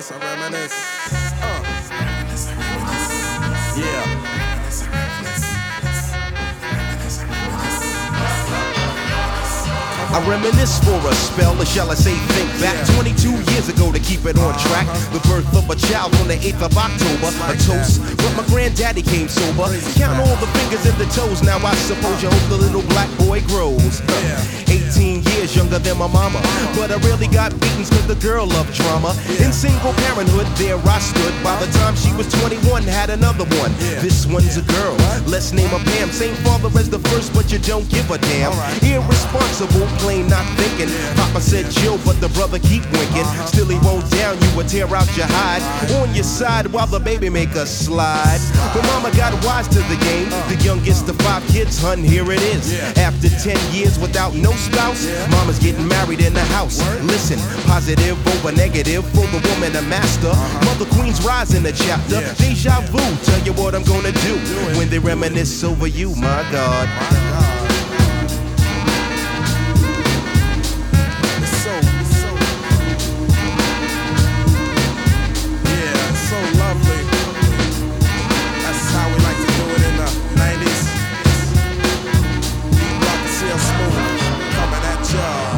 reminisce, I reminisce. Uh. Yeah. I reminisce for a spell, or shall I say think back 22 years ago to keep it on track. The birth of a child on the 8th of October, a toast. But my granddaddy came sober. Count all the fingers and the toes, now I suppose you hope the little black boy grows. 18 years younger than my mama, but I really got beatings cause the girl loved drama. In single parenthood, there I stood. By the time she was 21, had another one. This one's a girl, let's name her Pam. Same father as the first, but you don't give a damn. Irresponsible, plain not thinking. Papa said chill, but the brother keep winking. Still he won't down you or tear out your hide. On your side while the baby make a slide. But mama got wise to the game. The youngest of five kids, hun, here it is. After 10 years without no spouse, mama's getting married in the house. Listen, positive over negative for the woman a master. Mother Queen's rise in chapter. Deja vu, tell you what I'm gonna do when they reminisce over you, my God.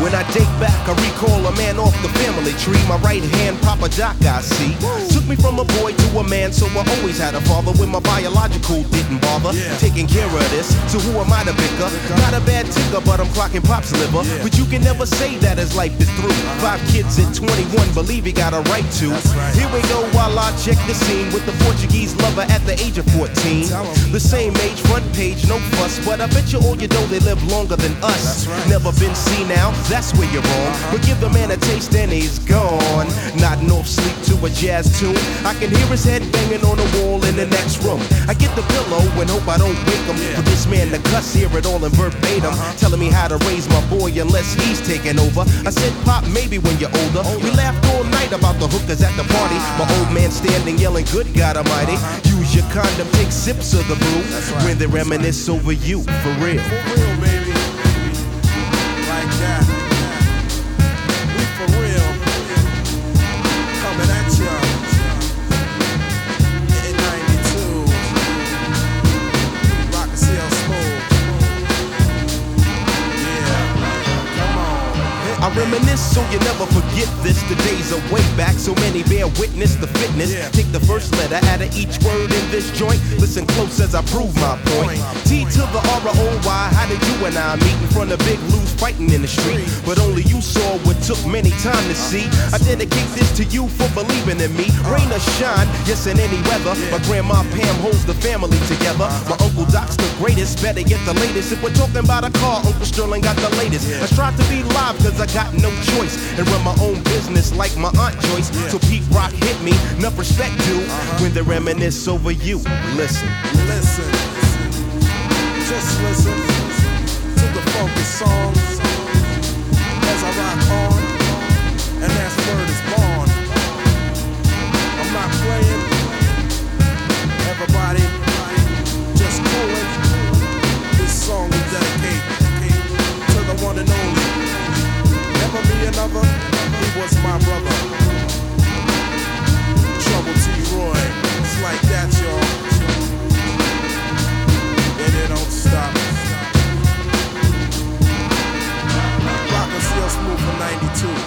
When I date back, I recall a man off the family tree. My right hand, Papa Doc, I see. Took me from a boy to a man, so I always had a father when my biological didn't bother. Yeah. Taking care of this, so who am I to bicker? Not a bad ticker, but I'm clocking pop's liver. But you can never say that as life is through. Five kids at 21, believe he got a right to. Right. Here we go while I check the scene with the Portuguese lover at the age of 14. The same age, front page, no fuss. But I bet you all you know they live longer than us. Right. Never been seen now, that's where you're wrong. But give the man a taste and he's gone. Not off sleep to a jazz tune. I can hear his head banging on the wall in the next room. I get the pillow and hope I don't wake him. For this man to cuss, hear it all in verbatim. Uh-huh. Telling me how to raise my boy unless he's taking over. I said, Pop, maybe when you're older. We laughed all night about the hookers at the party. My old man standing yelling, Good God Almighty. Uh-huh. Use your condom, take sips of the brew. right. When they reminisce over you, for real. For real, baby. So you never forget this. The days are way back, so many bear witness the fitness. Yeah. Take the first letter out of each word in this joint. Listen close as I prove my point. T to the R O Y. How did you and I meet in front of Big Lou's fighting in the street? But only you saw what took many time to see. I dedicate this to you for believing in me. Rain or shine, yes in any weather. My grandma Pam holds the family together. My uncle Doc's the greatest. Better get the latest. If we're talking about a car, Uncle Sterling got the latest. I strive to be live cause I got no choice. And run my own business like my Aunt Joyce. So Pete Rock hit me, enough respect due. When they reminisce over you, listen. Listen. too.